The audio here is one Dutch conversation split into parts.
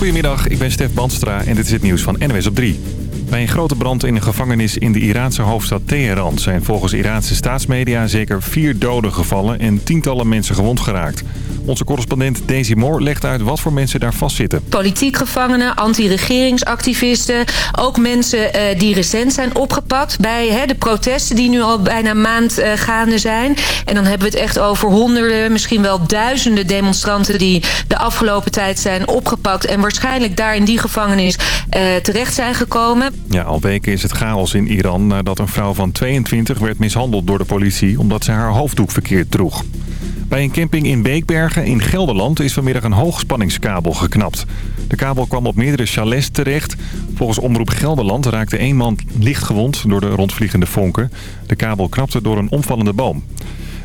Goedemiddag, ik ben Stef Banstra en dit is het nieuws van NWS op 3. Bij een grote brand in een gevangenis in de Iraanse hoofdstad Teheran... zijn volgens Iraanse staatsmedia zeker vier doden gevallen en tientallen mensen gewond geraakt. Onze correspondent Daisy Moore legt uit wat voor mensen daar vastzitten. Politiek gevangenen, anti-regeringsactivisten. Ook mensen uh, die recent zijn opgepakt bij hè, de protesten die nu al bijna een maand uh, gaande zijn. En dan hebben we het echt over honderden, misschien wel duizenden demonstranten... die de afgelopen tijd zijn opgepakt en waarschijnlijk daar in die gevangenis uh, terecht zijn gekomen. Ja, al weken is het chaos in Iran nadat een vrouw van 22 werd mishandeld door de politie... omdat ze haar hoofddoek verkeerd droeg. Bij een camping in Beekbergen in Gelderland is vanmiddag een hoogspanningskabel geknapt. De kabel kwam op meerdere chalets terecht. Volgens Omroep Gelderland raakte één man licht gewond door de rondvliegende vonken. De kabel knapte door een omvallende boom.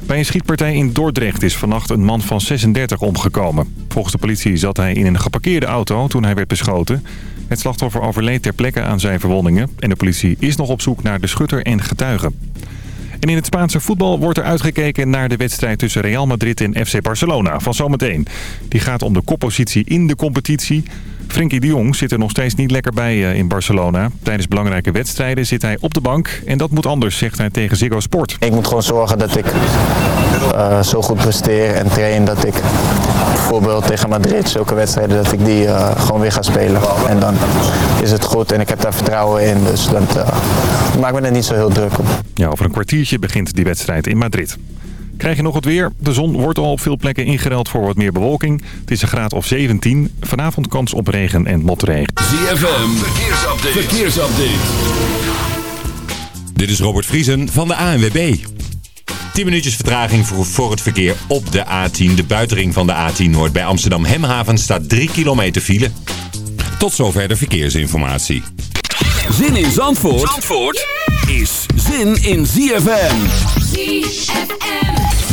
Bij een schietpartij in Dordrecht is vannacht een man van 36 omgekomen. Volgens de politie zat hij in een geparkeerde auto toen hij werd beschoten. Het slachtoffer overleed ter plekke aan zijn verwondingen. En de politie is nog op zoek naar de schutter en getuigen. En in het Spaanse voetbal wordt er uitgekeken naar de wedstrijd tussen Real Madrid en FC Barcelona van zometeen. Die gaat om de koppositie in de competitie. Frenkie de Jong zit er nog steeds niet lekker bij eh, in Barcelona. Tijdens belangrijke wedstrijden zit hij op de bank. En dat moet anders, zegt hij tegen Ziggo Sport. Ik moet gewoon zorgen dat ik uh, zo goed presteer en train dat ik bijvoorbeeld tegen Madrid, zulke wedstrijden, dat ik die uh, gewoon weer ga spelen. En dan is het goed en ik heb daar vertrouwen in. Dus dat uh, maakt me er niet zo heel druk op. Ja, over een kwartiertje begint die wedstrijd in Madrid. Krijg je nog het weer? De zon wordt al op veel plekken ingereld voor wat meer bewolking. Het is een graad of 17. Vanavond kans op regen en motregen. ZFM, verkeersupdate. verkeersupdate. Dit is Robert Vriesen van de ANWB. 10 minuutjes vertraging voor, voor het verkeer op de A10. De buitenring van de A10 Noord bij Amsterdam Hemhaven staat 3 kilometer file. Tot zover de verkeersinformatie. Zin in Zandvoort, Zandvoort is zin in ZFM. ZFM.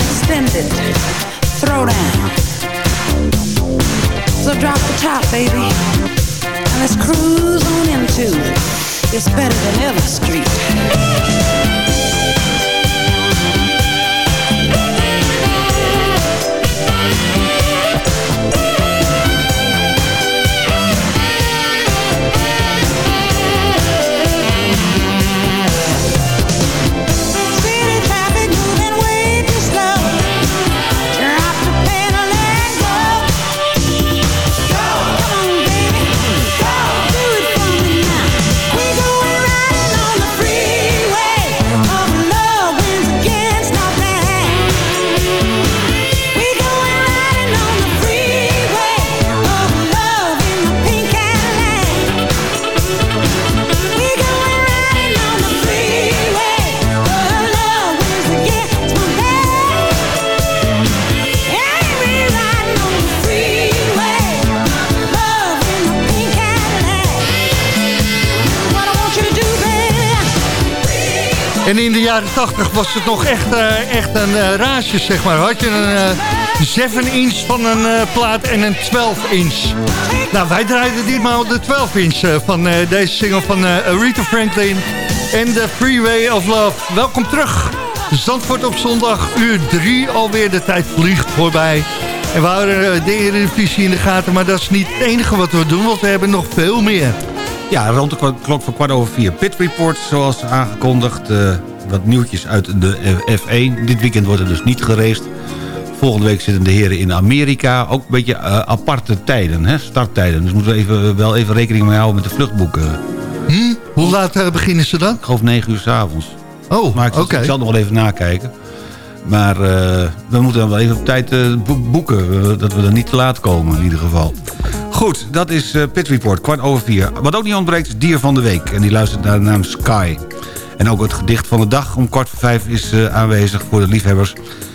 Going for an extended. So drop the top, baby, and let's cruise on into this better than ever street. En in de jaren 80 was het nog echt, uh, echt een uh, raasje, zeg maar. Had je een uh, 7 inch van een plaat en een 12 inch. Nou, wij draaiden ditmaal de 12 inch van deze single van Aretha Franklin en The Freeway of Love. Welkom terug. Zandvoort op zondag, uur 3, alweer de tijd vliegt voorbij. En we houden de Eredivisie in de gaten, maar dat is niet het enige wat we doen, want we hebben nog veel meer. Ja, rond de klok van kwart over vier. Pit Report, zoals aangekondigd. Uh, wat nieuwtjes uit de F1. Dit weekend wordt er dus niet gereest. Volgende week zitten de heren in Amerika. Ook een beetje uh, aparte tijden, hè? starttijden. Dus moeten we even, wel even rekening mee houden met de vluchtboeken. Hm? Hoe laat uh, beginnen ze dan? Ik geloof 9 uur s'avonds. Oh, Maar ik, okay. ik, zal nog wel even nakijken. Maar we moeten dan wel even op tijd boeken. dat we er niet te laat komen in ieder geval. Goed, dat is uh, Pit Report, kwart over vier. Wat ook niet ontbreekt is Dier van de Week. En die luistert naar de naam Sky. En ook het gedicht van de dag om kwart voor vijf is uh, aanwezig voor de liefhebbers.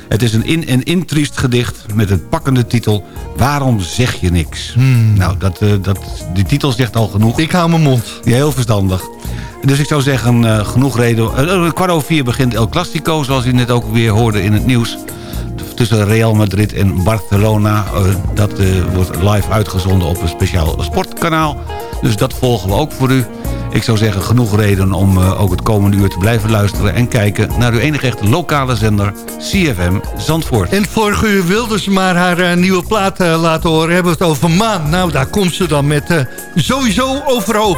Het is een in- en intriest gedicht met een pakkende titel... Waarom zeg je niks? Hmm. Nou, dat, uh, dat, die titel zegt al genoeg. Ik hou mijn mond. Ja, heel verstandig. Dus ik zou zeggen, genoeg reden. kwart over vier begint El Clasico, zoals u net ook weer hoorde in het nieuws tussen Real Madrid en Barcelona. Uh, dat uh, wordt live uitgezonden op een speciaal sportkanaal. Dus dat volgen we ook voor u. Ik zou zeggen, genoeg reden om uh, ook het komende uur te blijven luisteren... en kijken naar uw enige echte lokale zender, CFM Zandvoort. En vorige uur wilde ze maar haar nieuwe plaat laten horen. Hebben we het over Maan. Nou, daar komt ze dan met sowieso overhoop.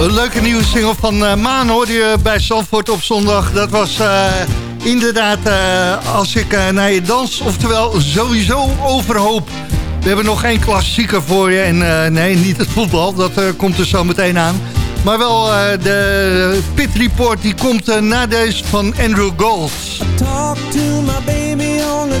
Een leuke nieuwe single van eh, Maan hoorde je bij Zandvoort op zondag. Dat was eh, inderdaad eh, als ik eh, naar je dans, oftewel sowieso overhoop. We hebben nog één klassieker voor je. En eh, nee, niet het voetbal, dat eh, komt er zo meteen aan. Maar wel eh, de Pit Report, die komt eh, na deze van Andrew Gold. Talk to my baby on the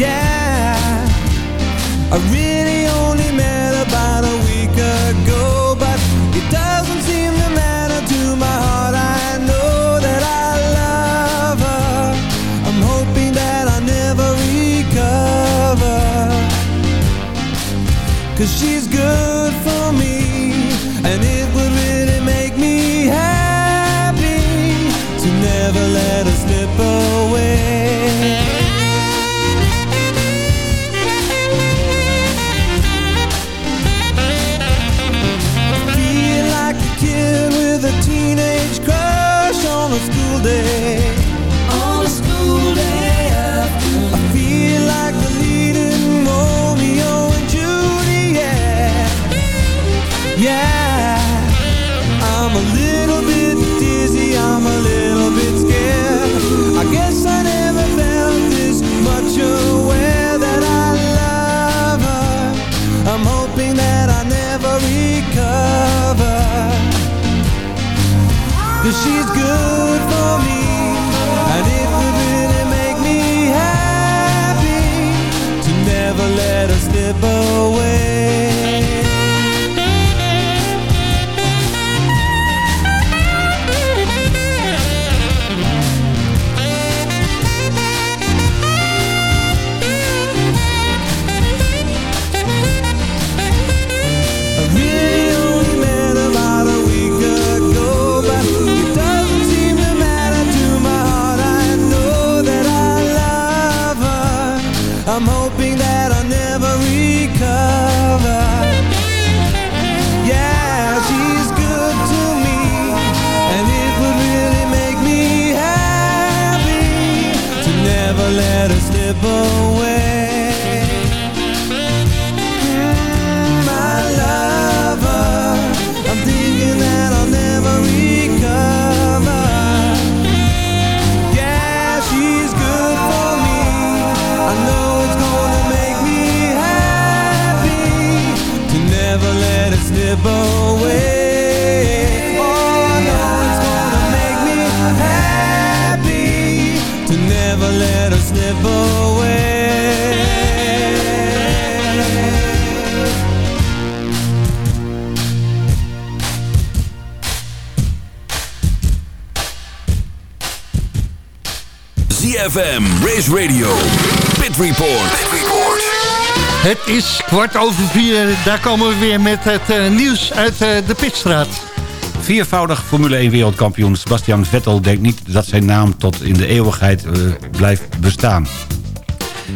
Yeah, I really only met about a week ago, but it doesn't seem to matter to my heart. I know that I love her. I'm hoping that I never recover. Cause she's She's good for me, ZFM, Race Radio, Pit Report. Het is kwart over vier, daar komen we weer met het eh, nieuws uit eh, de Pitstraat. Viervoudig Formule 1 wereldkampioen Sebastian Vettel denkt niet dat zijn naam tot in de eeuwigheid eh, blijft bestaan.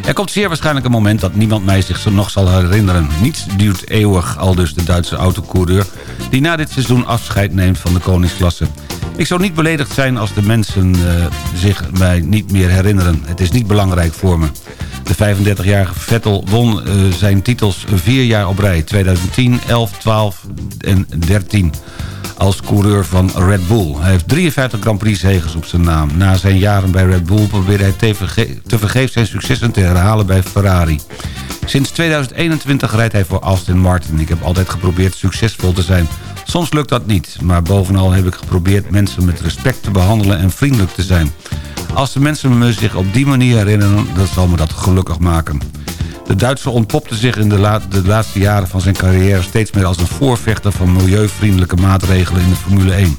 Er komt zeer waarschijnlijk een moment dat niemand mij zich zo nog zal herinneren. Niets duurt eeuwig, al dus de Duitse autocoureur... die na dit seizoen afscheid neemt van de koningsklasse. Ik zou niet beledigd zijn als de mensen eh, zich mij niet meer herinneren. Het is niet belangrijk voor me. De 35-jarige Vettel won eh, zijn titels vier jaar op rij. 2010, 11, 12 en 13 als coureur van Red Bull. Hij heeft 53 Grand Prix zegens op zijn naam. Na zijn jaren bij Red Bull probeerde hij teverge- tevergeefs zijn successen te herhalen bij Ferrari. Sinds 2021 rijdt hij voor Aston Martin. Ik heb altijd geprobeerd succesvol te zijn. Soms lukt dat niet, maar bovenal heb ik geprobeerd mensen met respect te behandelen en vriendelijk te zijn. Als de mensen me zich op die manier herinneren, dan zal me dat gelukkig maken. De Duitser ontpopte zich in de, de, laatste jaren van zijn carrière... steeds meer als een voorvechter van milieuvriendelijke maatregelen in de Formule 1.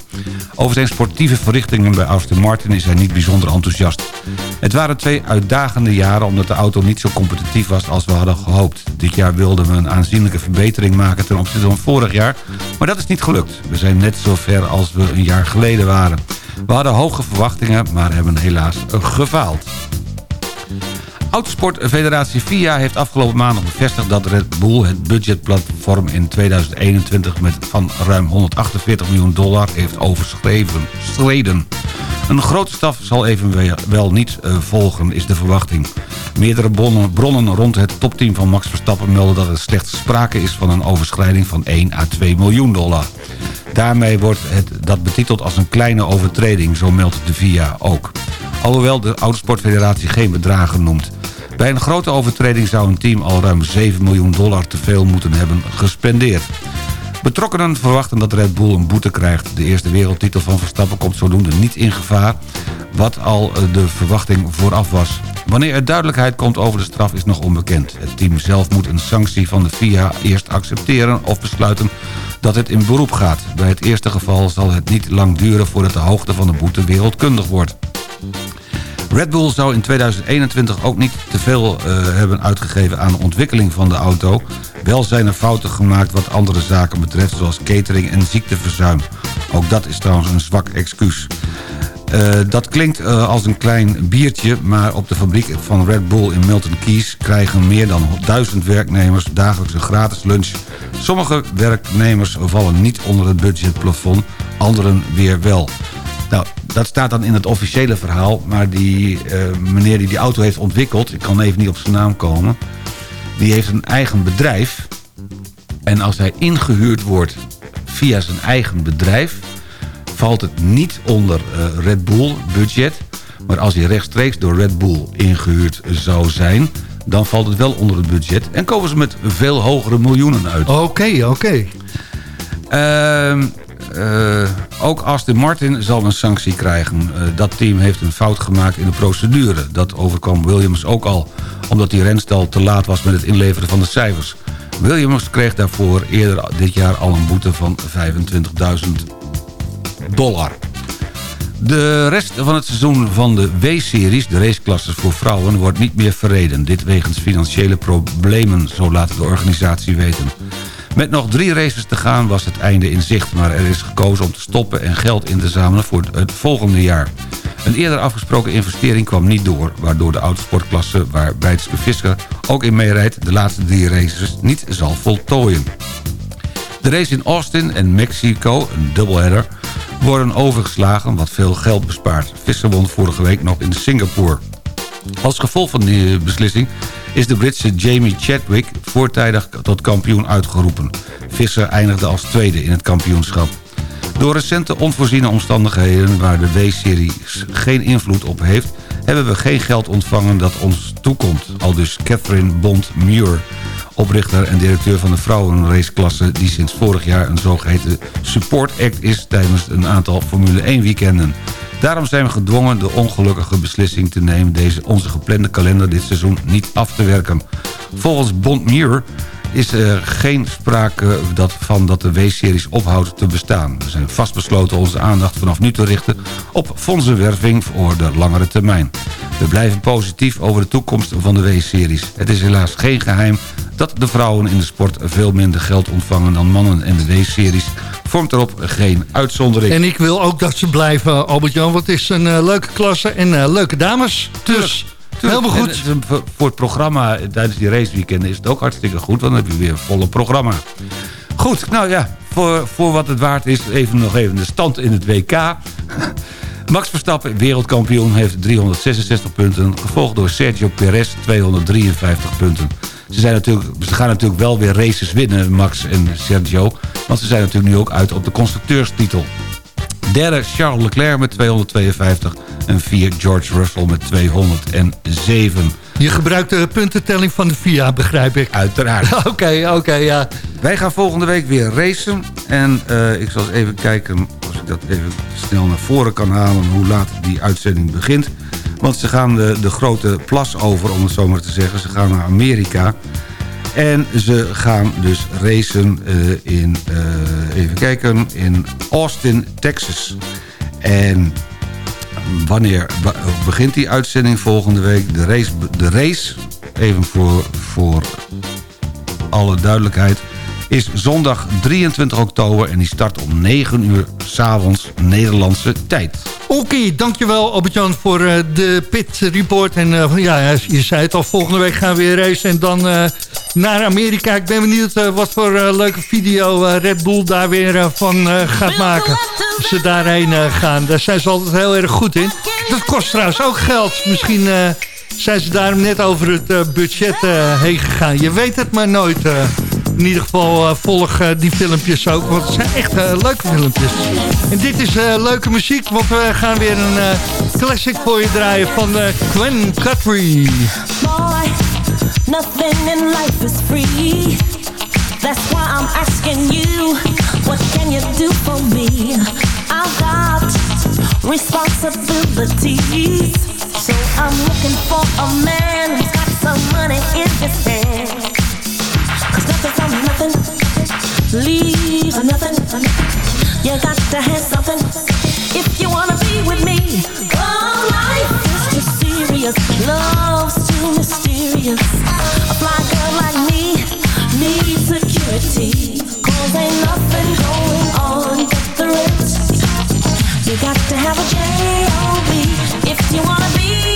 Over zijn sportieve verrichtingen bij Aston Martin is hij niet bijzonder enthousiast. Het waren twee uitdagende jaren omdat de auto niet zo competitief was als we hadden gehoopt. Dit jaar wilden we een aanzienlijke verbetering maken ten opzichte van vorig jaar... maar dat is niet gelukt. We zijn net zo ver als we een jaar geleden waren. We hadden hoge verwachtingen, maar hebben helaas gefaald. Autosportfederatie FIA heeft afgelopen maandag bevestigd dat Red Bull het budgetplatform in 2021 met van ruim 148 miljoen dollar heeft overschreden. Een grote staf zal evenwel niet uh, volgen, is de verwachting. Meerdere bronnen, bronnen rond het topteam van Max Verstappen melden dat er slechts sprake is van een overschrijding van 1 à 2 miljoen dollar. Daarmee wordt het, dat betiteld als een kleine overtreding, zo meldt de VIA ook. Alhoewel de Autosportfederatie geen bedragen noemt. Bij een grote overtreding zou een team al ruim 7 miljoen dollar te veel moeten hebben gespendeerd. Betrokkenen verwachten dat Red Bull een boete krijgt. De eerste wereldtitel van Verstappen komt zodoende niet in gevaar... wat al de verwachting vooraf was. Wanneer er duidelijkheid komt over de straf is nog onbekend. Het team zelf moet een sanctie van de FIA eerst accepteren of besluiten dat het in beroep gaat. Bij het eerste geval zal het niet lang duren voordat de hoogte van de boete wereldkundig wordt. Red Bull zou in 2021 ook niet te veel uh, hebben uitgegeven aan de ontwikkeling van de auto. Wel zijn er fouten gemaakt wat andere zaken betreft, zoals catering en ziekteverzuim. Ook dat is trouwens een zwak excuus. Uh, dat klinkt uh, als een klein biertje, maar op de fabriek van Red Bull in Milton Keys... krijgen meer dan duizend werknemers dagelijks een gratis lunch. Sommige werknemers vallen niet onder het budgetplafond, anderen weer wel. Nou, dat staat dan in het officiële verhaal. Maar die uh, meneer die die auto heeft ontwikkeld... ik kan even niet op zijn naam komen... die heeft een eigen bedrijf. En als hij ingehuurd wordt via zijn eigen bedrijf... valt het niet onder uh, Red Bull budget. Maar als hij rechtstreeks door Red Bull ingehuurd zou zijn... dan valt het wel onder het budget. En komen ze met veel hogere miljoenen uit. Oké, okay, oké. Okay. Uh, ook Aston Martin zal een sanctie krijgen. Uh, dat team heeft een fout gemaakt in de procedure. Dat overkwam Williams ook al, omdat die renstal te laat was met het inleveren van de cijfers. Williams kreeg daarvoor eerder dit jaar al een boete van 25.000 dollar. De rest van het seizoen van de W-series, de raceklasses voor vrouwen, wordt niet meer verreden. Dit wegens financiële problemen, zo laat de organisatie weten. Met nog drie races te gaan was het einde in zicht... maar er is gekozen om te stoppen en geld in te zamelen voor het volgende jaar. Een eerder afgesproken investering kwam niet door... waardoor de autosportklasse waar Bijtske Visser ook in meerijdt... de laatste drie races niet zal voltooien. De race in Austin en Mexico, een doubleheader... worden overgeslagen wat veel geld bespaart. Visser won vorige week nog in Singapore. Als gevolg van die beslissing is de Britse Jamie Chadwick voortijdig tot kampioen uitgeroepen. Visser eindigde als tweede in het kampioenschap. Door recente onvoorziene omstandigheden waar de W-serie geen invloed op heeft... hebben we geen geld ontvangen dat ons toekomt. Al dus Catherine Bond-Muir, oprichter en directeur van de vrouwenraceklasse... die sinds vorig jaar een zogeheten support act is tijdens een aantal Formule 1 weekenden. Daarom zijn we gedwongen de ongelukkige beslissing te nemen... deze onze geplande kalender dit seizoen niet af te werken. Volgens Bond Muir is er geen sprake dat van dat de W-series ophoudt te bestaan. We zijn vastbesloten onze aandacht vanaf nu te richten op fondsenwerving voor de langere termijn. We blijven positief over de toekomst van de W-series. Het is helaas geen geheim dat de vrouwen in de sport veel minder geld ontvangen dan mannen en de W-series vormt erop geen uitzondering. En ik wil ook dat ze blijven, Albert-Jan, want het is een uh, leuke klasse en uh, leuke dames. Dus... Helemaal goed. En, voor het programma tijdens die raceweekenden is het ook hartstikke goed. Want dan heb je weer een volle programma. Goed, nou ja, voor, voor wat het waard is, even nog even de stand in het WK. Max Verstappen, wereldkampioen, heeft 366 punten. Gevolgd door Sergio Perez, 253 punten. Ze, zijn natuurlijk, ze gaan natuurlijk wel weer races winnen, Max en Sergio. Want ze zijn natuurlijk nu ook uit op de constructeurstitel. Derde Charles Leclerc met 252 en vier George Russell met 207. Je gebruikt de puntentelling van de VIA, begrijp ik. Uiteraard. Oké, oké, ja. Wij gaan volgende week weer racen. En eh, ik zal eens even kijken als ik dat even snel naar voren kan halen... hoe laat die uitzending begint. Want ze gaan de, de grote plas over, om het zo maar te zeggen. Ze gaan naar Amerika. En ze gaan dus racen eh, in, eh, even kijken, in Austin, Texas. En wanneer wa- begint die uitzending volgende week? De race, de race even voor, voor alle duidelijkheid... is zondag 23 oktober en die start om 9 uur s'avonds Nederlandse tijd. Oké, dankjewel Albert-Jan voor eh, de pit report. En eh, ja, je zei het al, volgende week gaan we weer racen en dan eh, naar Amerika. Ik ben benieuwd wat voor leuke video Red Bull daar weer van gaat maken. Als ze daarheen gaan, daar zijn ze altijd heel erg goed in. Dat kost trouwens ook geld. Misschien zijn ze daarom net over het budget heen gegaan. Je weet het maar nooit. In ieder geval eh, volg eh, die filmpjes ook, want het zijn echt eh, leuke filmpjes. En dit is leuke muziek, want we gaan weer een classic voor je draaien van Gwen Guthrie. Boy, nothing in life is free. That's why I'm asking you, what can you do for me? I've got responsibilities. So I'm looking for a man who's got some money in his hand. Cause nothing from nothing nothing. You got to have something if you wanna be with me. Oh, life is too serious, love's too mysterious. A fly girl like me needs ain't nothing going on the. You got to have a J-O-B if you wanna be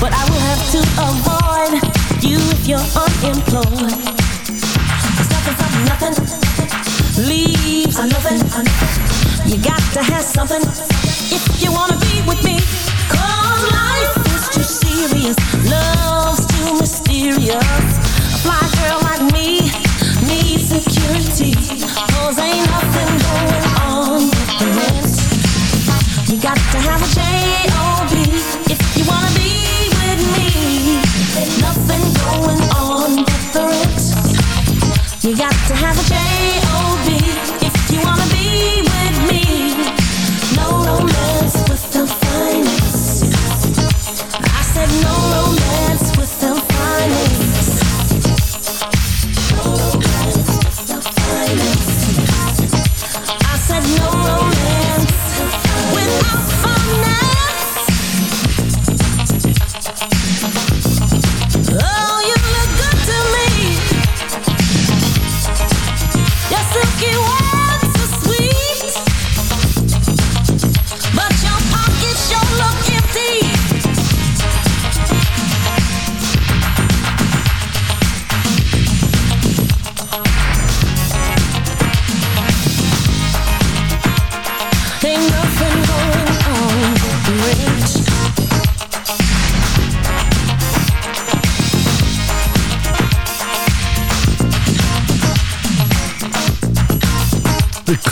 but I will have to avoid you if you're unemployed. 'Cause nothing from nothing leaves a nothing. You got to have something if you wanna be with me. Cause life is too serious, love's too mysterious. A fly girl like me needs security. Cause ain't nothing going on but the rest. You got to have a J-O-B if you wanna be with me. Ain't nothing going on but the rest. You got to have a J-O-B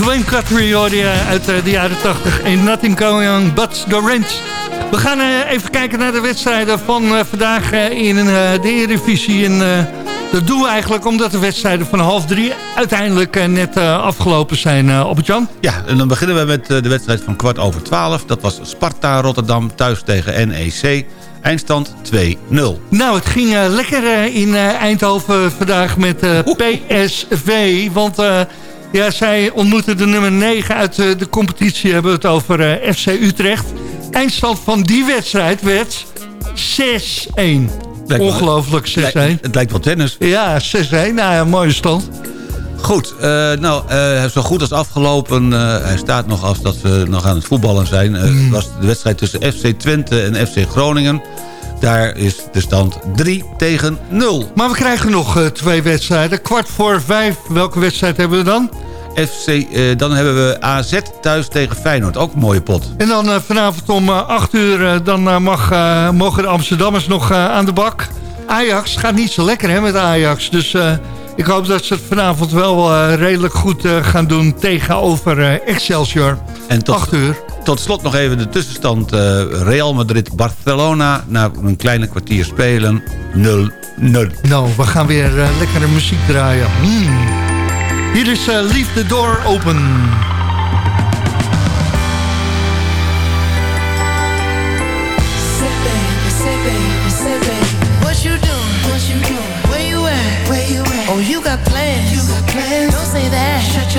Guthrie hoorde je uit eh, de jaren 80. Ain't nothing going on but the rent. We gaan eh, even kijken naar de wedstrijden van eh, vandaag eh, in eh, de Eredivisie. En eh, dat doen we eigenlijk omdat de wedstrijden van half drie uiteindelijk eh, net eh, afgelopen zijn. eh op het Jan? Ja, en dan beginnen we met eh, de wedstrijd van kwart over twaalf. Dat was Sparta Rotterdam thuis tegen NEC. Eindstand 2-0. Nou, het ging eh, lekker eh, in eh, Eindhoven vandaag met eh, PSV. Want eh, ja, zij ontmoeten de nummer 9 uit eh, de competitie. Hebben we het over eh, FC Utrecht. Eindstand van die wedstrijd werd 6-1. wel- Ongelooflijk 6-1. Het lijkt wel tennis. Ja, 6-1. Nou ja, mooie stand. Goed, eh, nou, eh, zo goed als afgelopen. eh, hij staat nog als dat we nog aan het voetballen zijn. Mm. was de wedstrijd tussen FC Twente en FC Groningen. Daar is de stand 3 tegen 0. Maar we krijgen nog eh, twee wedstrijden. Kwart voor vijf. Welke wedstrijd hebben we dan? FC, eh, dan hebben we AZ thuis tegen Feyenoord. Ook een mooie pot. En dan eh, vanavond om eh, 8 uur dan, mag, mogen de Amsterdammers nog aan de bak. Ajax gaat niet zo lekker hè, met Ajax. Dus ik hoop dat ze het vanavond wel eh, redelijk goed eh, gaan doen tegenover eh, Excelsior. En tot, 8 uur. tot slot nog even de tussenstand. Real Madrid-Barcelona. Na een kleine kwartier spelen 0-0. Nou, we gaan weer lekkere muziek draaien. Hmm. Hier is Leave the Door Open.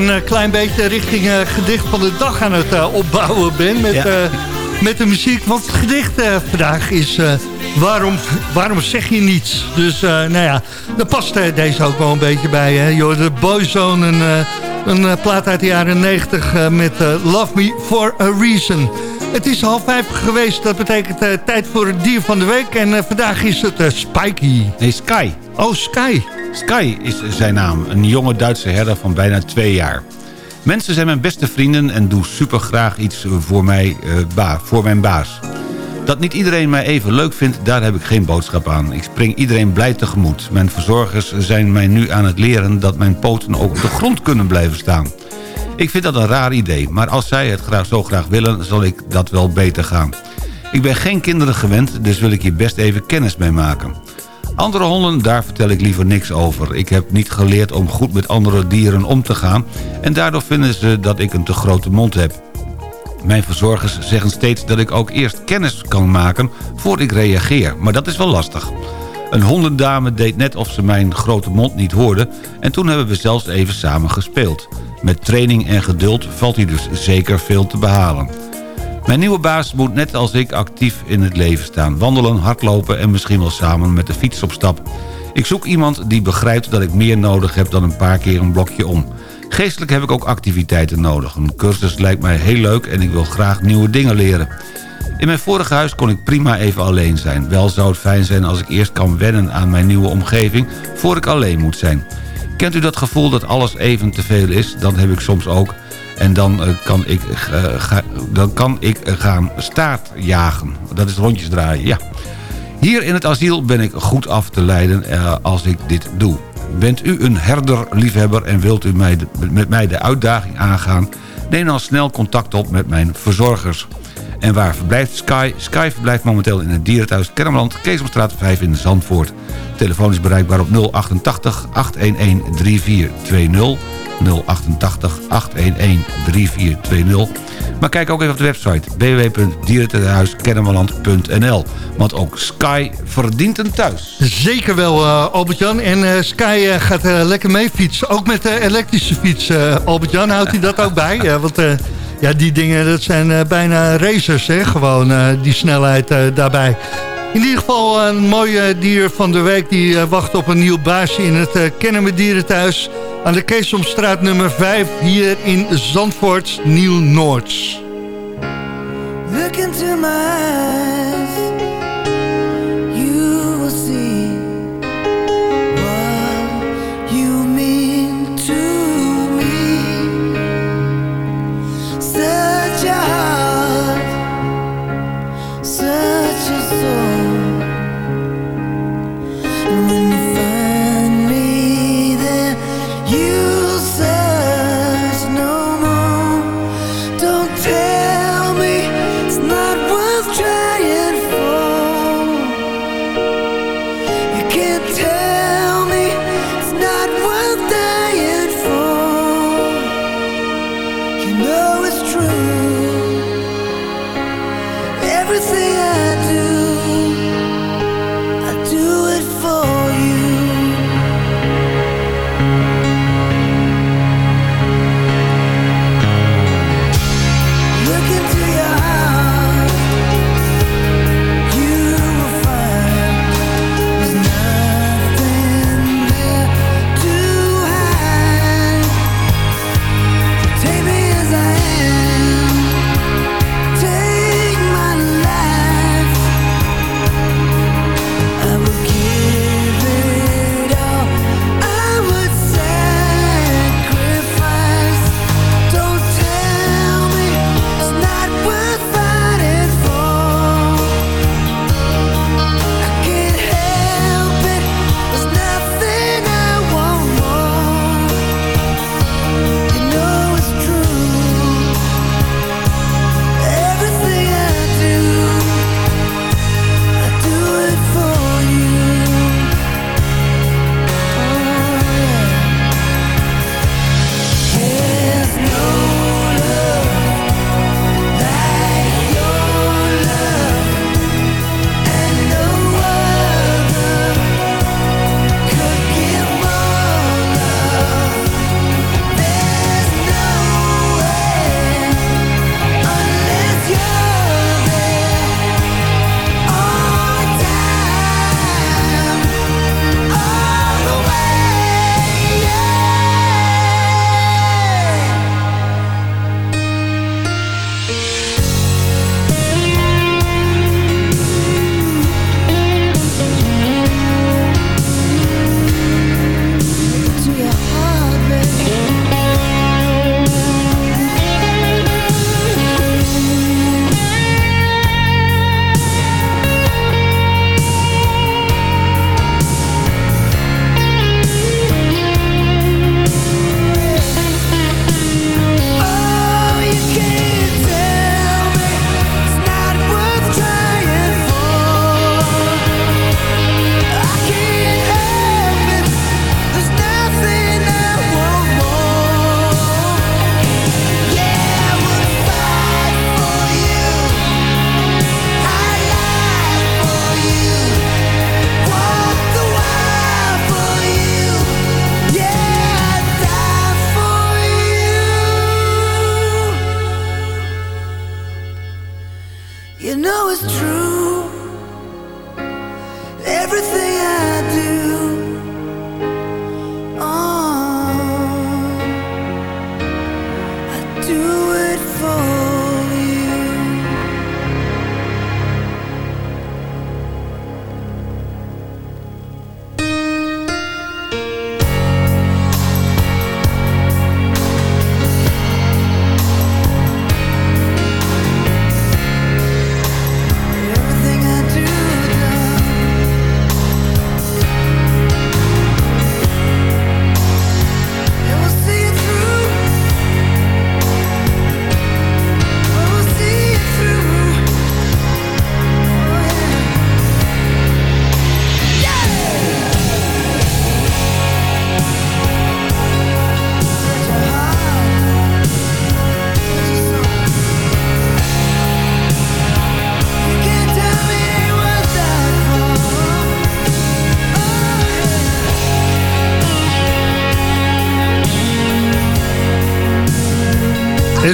Een uh, klein beetje richting uh, gedicht van de dag aan het opbouwen ben met, ja. met de muziek. Want het gedicht vandaag is waarom, waarom zeg je niets? Dus nou ja, daar past deze ook wel een beetje bij. Hè? Yo, de Boyzone, een, een plaat uit de jaren 90 met Love Me For A Reason. Het is half vijf geweest, dat betekent tijd voor het dier van de week. En vandaag is het Spikey. Nee, Sky. Oh, Sky. Sky is zijn naam, een jonge Duitse herder van bijna twee jaar. Mensen zijn mijn beste vrienden en doe super graag iets voor, mij, uh, voor mijn baas. Dat niet iedereen mij even leuk vindt, daar heb ik geen boodschap aan. Ik spring iedereen blij tegemoet. Mijn verzorgers zijn mij nu aan het leren dat mijn poten ook op de grond kunnen blijven staan. Ik vind dat een raar idee, maar als zij het graag zo graag willen, zal ik dat wel beter gaan. Ik ben geen kinderen gewend, dus wil ik hier best even kennis mee maken. Andere honden, daar vertel ik liever niks over. Ik heb niet geleerd om goed met andere dieren om te gaan... en daardoor vinden ze dat ik een te grote mond heb. Mijn verzorgers zeggen steeds dat ik ook eerst kennis kan maken... voor ik reageer, maar dat is wel lastig. Een hondendame deed net of ze mijn grote mond niet hoorde... en toen hebben we zelfs even samen gespeeld. Met training en geduld valt hier dus zeker veel te behalen. Mijn nieuwe baas moet net als ik actief in het leven staan. Wandelen, hardlopen en misschien wel samen met de fiets op stap. Ik zoek iemand die begrijpt dat ik meer nodig heb dan een paar keer een blokje om. Geestelijk heb ik ook activiteiten nodig. Een cursus lijkt mij heel leuk en ik wil graag nieuwe dingen leren. In mijn vorige huis kon ik prima even alleen zijn. Wel zou het fijn zijn als ik eerst kan wennen aan mijn nieuwe omgeving... voor ik alleen moet zijn. Kent u dat gevoel dat alles even te veel is? Dan heb ik soms ook en dan, uh, kan, ik, ga, dan kan ik gaan staartjagen. Dat is rondjes draaien, ja. Hier in het asiel ben ik goed af te leiden uh, als ik dit doe. Bent u een herderliefhebber en wilt u mij met mij de uitdaging aangaan... neem dan snel contact op met mijn verzorgers. En waar verblijft Sky? Sky verblijft momenteel in het dierenthuis Kermeland... Keesomstraat 5 in Zandvoort. Telefoon is bereikbaar op 088 811 3420... 088 811 3420. Maar kijk ook even op de website www.dierentehuiskennemerland.nl. Want ook Sky verdient een thuis. Zeker wel, uh, Albert-Jan. En uh, Sky uh, gaat lekker mee fietsen. Ook met de elektrische fiets, Albert-Jan. Houdt hij dat ook bij? want ja, die dingen dat zijn bijna racers, hè? gewoon die snelheid daarbij. In ieder geval een mooie dier van de week. Die wacht op een nieuw baasje in het uh, Kennemer Dierenthuis aan de Keesomstraat nummer 5 hier in Zandvoort, Nieuw-Noords. Look into my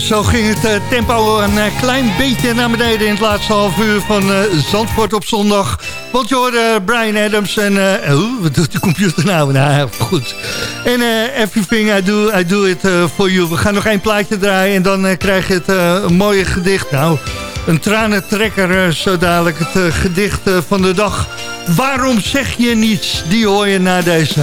zo ging het uh, tempo een uh, klein beetje naar beneden in het laatste half uur van uh, Zandvoort op zondag. Want je hoorde Brian Adams en... oh, wat doet de computer nou? Nou, goed. En Everything I Do, I Do It For You. We gaan nog één plaatje draaien en dan krijg je het een mooie gedicht. Nou, een tranentrekker zo dadelijk. Het gedicht van de dag. Waarom zeg je niets? Die hoor je na deze.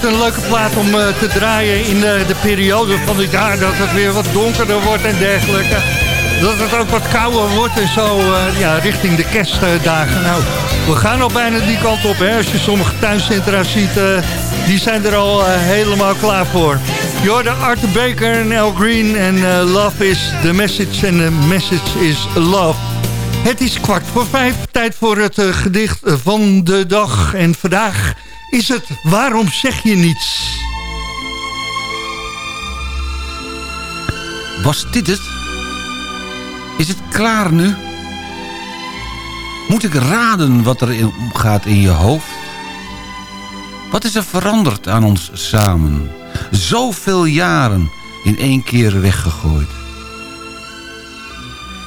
Een leuke plaat om uh, te draaien in de, de, periode van het jaar... dat het weer wat donkerder wordt en dergelijke. Dat het ook wat kouder wordt en zo uh, ja, richting de kerstdagen. Nou, we gaan al bijna die kant op. Hè. Als je sommige tuincentra ziet, uh, die zijn er al helemaal klaar voor. Jordan Arthur Baker en Al Green en Love is the message and the message is love. Het is kwart voor vijf, tijd voor het gedicht van de dag. En vandaag is het Waarom zeg je niets? Was dit het? Is het klaar nu? Moet ik raden wat er in gaat in je hoofd? Wat is er veranderd aan ons samen? Zoveel jaren in één keer weggegooid.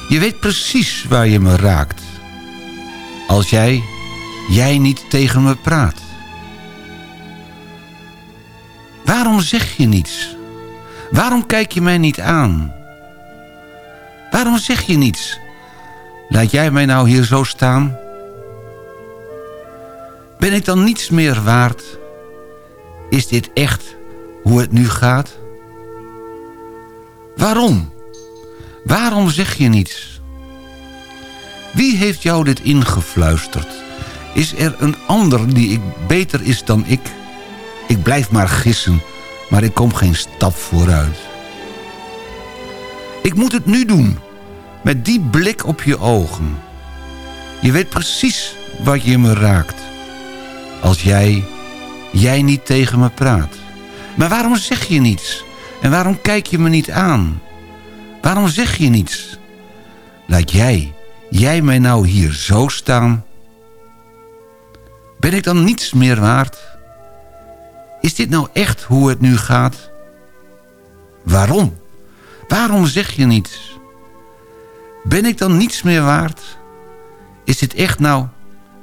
Je weet precies waar je me raakt. Als jij, jij niet tegen me praat. Waarom zeg je niets? Waarom kijk je mij niet aan? Waarom zeg je niets? Laat jij mij nou hier zo staan? Ben ik dan niets meer waard? Is dit echt hoe het nu gaat? Waarom? Waarom zeg je niets? Wie heeft jou dit ingefluisterd? Is er een ander die ik beter is dan ik? Ik blijf maar gissen, maar ik kom geen stap vooruit. Ik moet het nu doen, met die blik op je ogen. Je weet precies wat je me raakt. Als jij, jij niet tegen me praat. Maar waarom zeg je niets? En waarom kijk je me niet aan? Waarom zeg je niets? Laat jij, jij mij nou hier zo staan? Ben ik dan niets meer waard? Is dit nou echt hoe het nu gaat? Waarom? Waarom zeg je niets? Ben ik dan niets meer waard? Is dit echt nou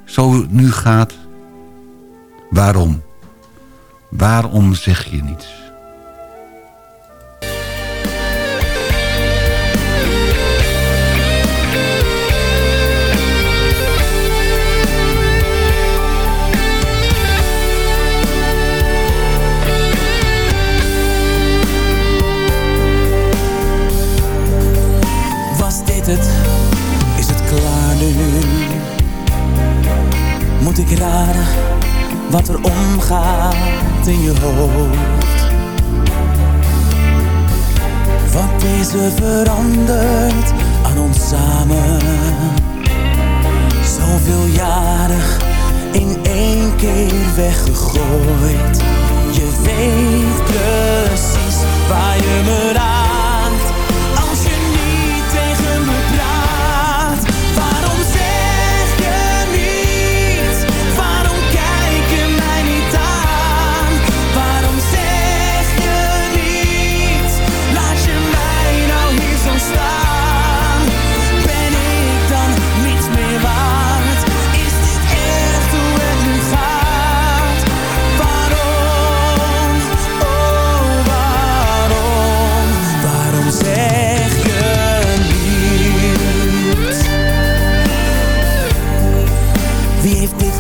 zo het nu gaat? Waarom? Waarom zeg je niets? Is het klaar nu? Moet ik raden wat er omgaat in je hoofd? Wat is er veranderd aan ons samen? Zoveel jaren in één keer weggegooid. Je weet precies waar je me raakt.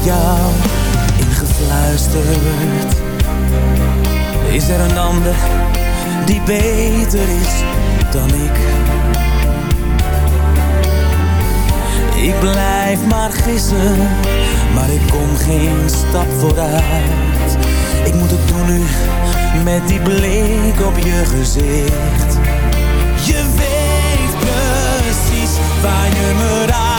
Jou ingefluisterd? Is er een ander die beter is dan ik? Ik blijf maar gissen, maar ik kom geen stap vooruit. Ik moet het doen nu, met die blik op je gezicht. Je weet precies waar je me raakt,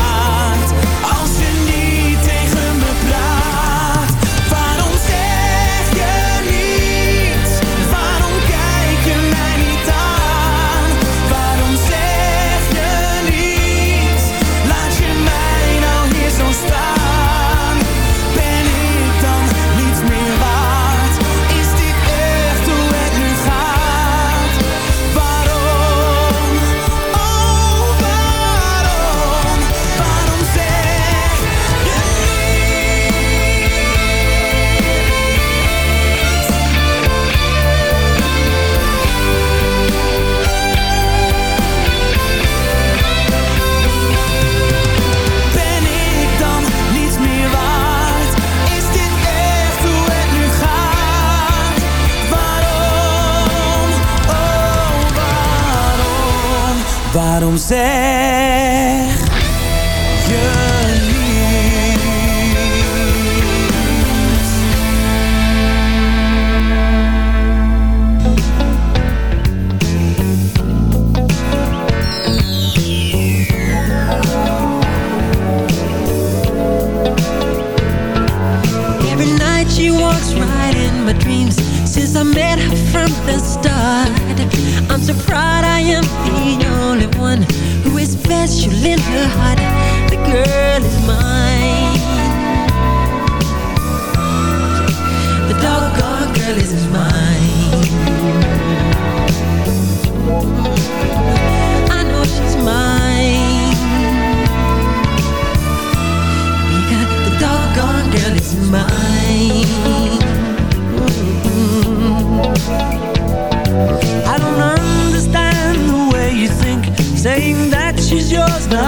Waarom zeg je niets? Every night she walks right in my dreams Since I met her from the start I'm so proud within her heart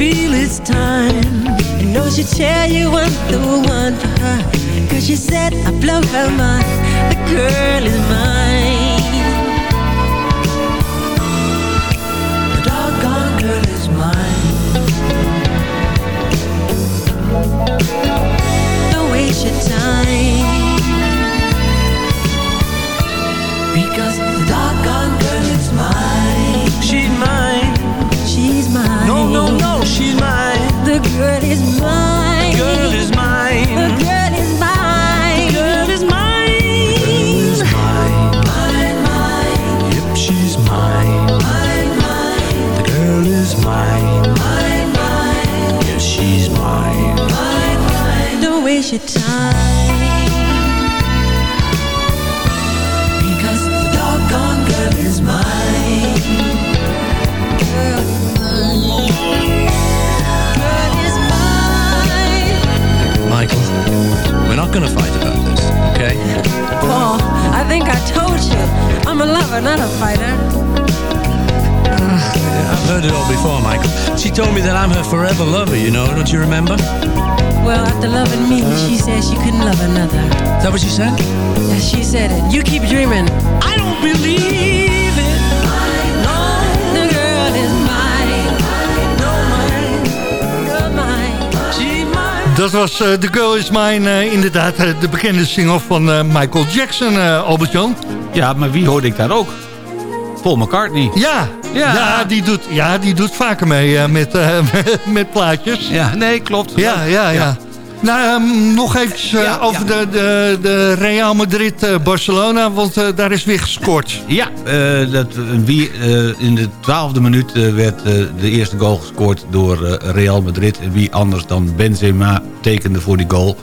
Feel it's time. I know she tell you I'm the one for her. Cause she said I blow her mind. The girl is mine. Remember? Well, after loving me, she said she couldn't love another. Is that what she said? Yeah, she said it. You keep dreaming. I don't believe it. The girl is mine. No, mine. Girl, mine. Dat was eh, The Girl Is Mine, eh, inderdaad eh, de bekende single van eh, Michael Jackson, eh, Albert-Jan. Ja, maar wie hoorde ik daar ook? Paul McCartney. Ja, Ja. ja. die doet, ja, die doet vaker mee eh, met, eh, met plaatjes. Ja, nee, klopt. Ja, ja, ja. Nou, ehm, nog eventjes eh, over. De, de, de Real Madrid-Barcelona, want daar is weer gescoord. Ja, dat, wie, in de twaalfde minuut werd de eerste goal gescoord door Real Madrid. En wie anders dan Benzema tekende voor die goal.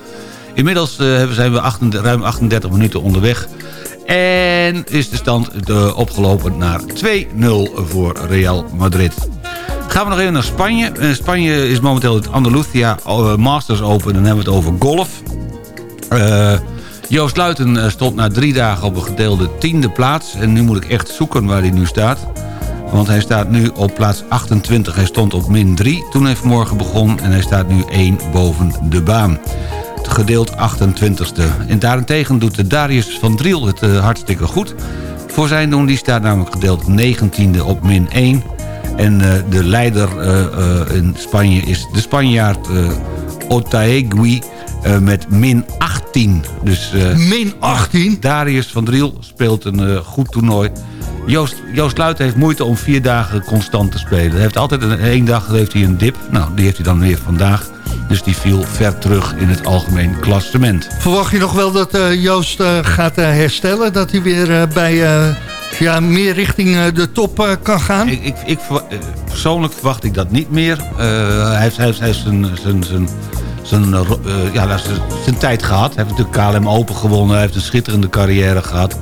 Inmiddels hebben- zijn we 38 ruim 38 minuten onderweg. En is de stand eh, opgelopen naar 2-0 voor Real Madrid. Gaan we nog even naar Spanje. In Spanje is momenteel het Andalusia eh, Masters Open. Dan hebben we het over golf. Eh, Joost Luiten eh, stond na drie dagen op een gedeelde tiende plaats. En nu moet ik echt zoeken waar hij nu staat. Want hij staat nu op plaats 28. Hij stond op min 3 toen hij vanmorgen begon. En hij staat nu 1 boven de baan. Gedeeld 28ste. En daarentegen doet de Darius van Driel het eh, hartstikke goed. Voor zijn doen, die staat namelijk gedeeld 19e op min 1. En eh, de leider eh, in Spanje is de Spanjaard Otaegui met min 18. Dus, Min 18? Darius van Driel speelt een goed toernooi. Joost, Joost Luiten heeft moeite om vier dagen constant te spelen. Hij heeft altijd een, één dag heeft hij een dip. Nou, die heeft hij dan weer vandaag. Dus die viel ver terug in het algemeen klassement. Verwacht je nog wel dat eh, Joost eh, gaat eh, herstellen? Dat hij weer bij, ja, meer richting de top kan gaan? Ik, ik, ik, persoonlijk verwacht ik dat niet meer. Hij heeft, hij heeft, hij heeft zijn, zijn, zijn, ja, nou, zijn, zijn tijd gehad. Hij heeft natuurlijk KLM Open gewonnen. Hij heeft een schitterende carrière gehad.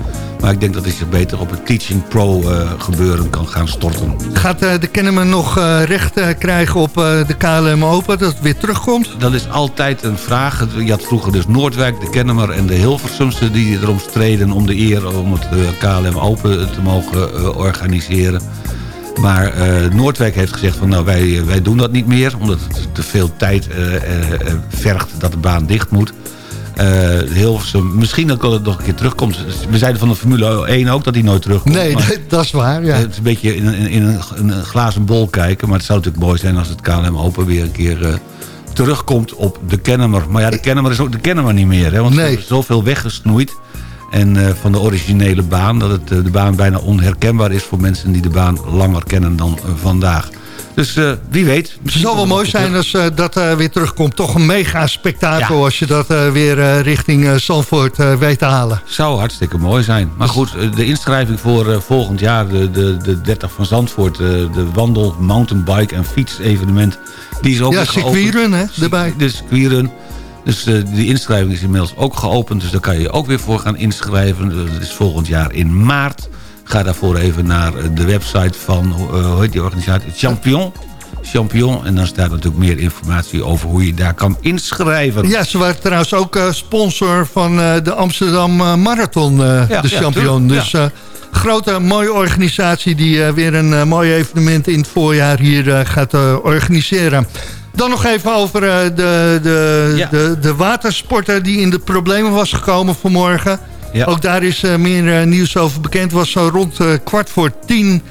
Maar ik denk dat hij zich beter op het Teaching Pro eh, gebeuren kan gaan storten. Gaat eh, de Kennemer nog eh, recht krijgen op de KLM Open, dat het weer terugkomt? Dat is altijd een vraag. Je had vroeger dus Noordwijk, de Kennemer en de Hilversumse... die erom streden om de eer om het KLM Open te mogen organiseren. Maar Noordwijk heeft gezegd van nou wij, wij doen dat niet meer... omdat het te veel tijd vergt dat de baan dicht moet. Eh, Hilversum, misschien dat het nog een keer terugkomt. We zeiden van de Formule 1 ook dat hij nooit terugkomt. Nee, maar dat is waar, ja. Het is een beetje in, een- in, een, in een glazen bol kijken. Maar het zou natuurlijk mooi zijn als het KLM Open weer een keer... eh, terugkomt op de Kennemer. Maar ja, de Kennemer is ook de Kennemer niet meer. Hè, want ze hebben zoveel weggesnoeid. En eh, van de originele baan... dat het, de baan bijna onherkenbaar is voor mensen die de baan langer kennen dan vandaag. Dus eh, wie weet. Het zal wel mooi zijn als eh, dat eh, weer terugkomt. Toch een mega spektakel als je dat weer richting Zandvoort weet te halen. Zou hartstikke mooi zijn. Maar goed, de inschrijving voor volgend jaar, de, de, de 30 van Zandvoort... de wandel, mountainbike en fiets evenement... die is ook Ja, circuitrun, hè, erbij. De circuitrun. Dus die inschrijving is inmiddels ook geopend. Dus daar kan je ook weer voor gaan inschrijven. Dat is volgend jaar in maart. Ga daarvoor even naar eh, de website van, eh, hoe heet die organisatie? Champion. Champion. En dan staat natuurlijk meer informatie over hoe je daar kan inschrijven. Ja, ze waren trouwens ook eh, sponsor van de Amsterdam Marathon, de ja, champion. Dus grote, mooie organisatie die weer een mooi evenement in het voorjaar hier gaat organiseren. Dan nog even over de, de, de, de watersporter die in de problemen was gekomen vanmorgen. Ja. Ook daar is eh, meer eh, nieuws over bekend. Was zo rond eh, kwart voor tien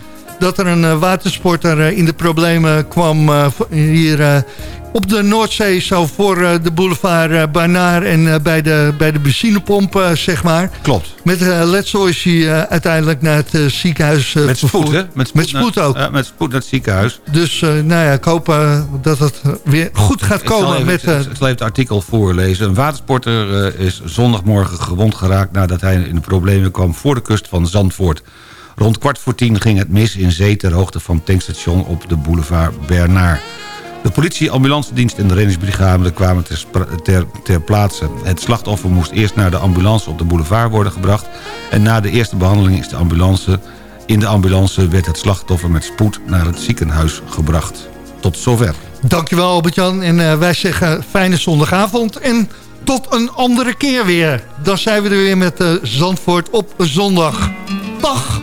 dat er een eh, watersporter eh, in de problemen kwam eh, hier op de Noordzee. Zo voor de boulevard Barnaar en bij, de, bij de benzinepomp, zeg maar. Klopt. Met eh, letsel is hij uiteindelijk naar het ziekenhuis Met spoed, hè? Met spoed, Met spoed ook. ja, met spoed naar het ziekenhuis. Dus nou ja, ik hoop dat het weer goed gaat Ik komen. even- met, ik zal even het artikel voorlezen. Een watersporter is zondagmorgen gewond geraakt... nadat hij in de problemen kwam voor de kust van Zandvoort. Rond kwart voor tien ging het mis in zee... ter hoogte van het tankstation op de boulevard Bernard. De politie, ambulancedienst en de reddingsbrigade kwamen ter, ter, ter plaatse. Het slachtoffer moest eerst naar de ambulance op de boulevard worden gebracht... en na de eerste behandeling is de ambulance... in de ambulance werd het slachtoffer met spoed naar het ziekenhuis gebracht. Tot zover. Dankjewel Albert-Jan. En eh, wij zeggen fijne zondagavond. En tot een andere keer weer. Dan zijn we er weer met eh, Zandvoort op zondag. Dag.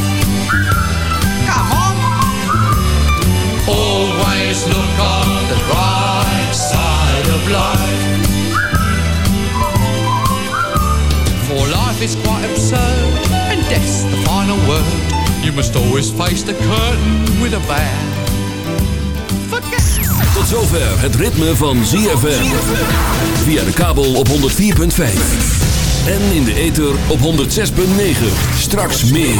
Always look on the bright side of life. For life is quite absurd, and death's the final word. You must always face the curtain with a bow. Tot zover het ritme van ZFM. Via de kabel op 104.5. En in de ether op 106.9. Straks meer.